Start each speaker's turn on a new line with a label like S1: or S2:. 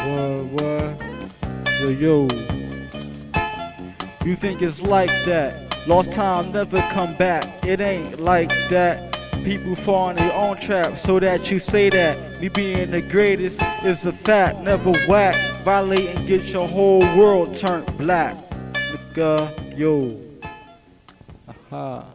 S1: What, what? Yo, yo. You think it's like that? Lost time never come back. It ain't like that. People fall in their own trap so that you say that me being the greatest is a fact. Never whack, violate and get your whole world turned black. Nigga, yo. Aha.